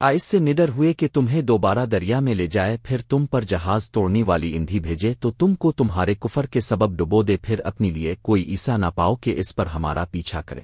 Ice سے نڈر ہوئے کہ تمہیں دوبارہ دریا میں لے جائے، پھر تم پر جہاز توڑنے والی اندھی بھیجے، تو تم کو تمہارے کفر کے سبب ڈبو دے، پھر اپنی لیے کوئی عیسا نہ پاؤ کہ اس پر ہمارا پیچھا کرے۔